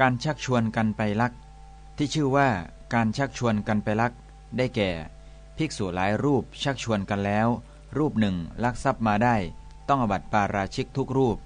การชักชวนกันไปลัก ที่ชื่อว่าการชักชวนกันไปลัก ได้แก่ ภิกษุหลายรูปชักชวนกันแล้ว รูปหนึ่งลักทรัพย์มาได้ ต้องอบัติปาราชิกทุกรูป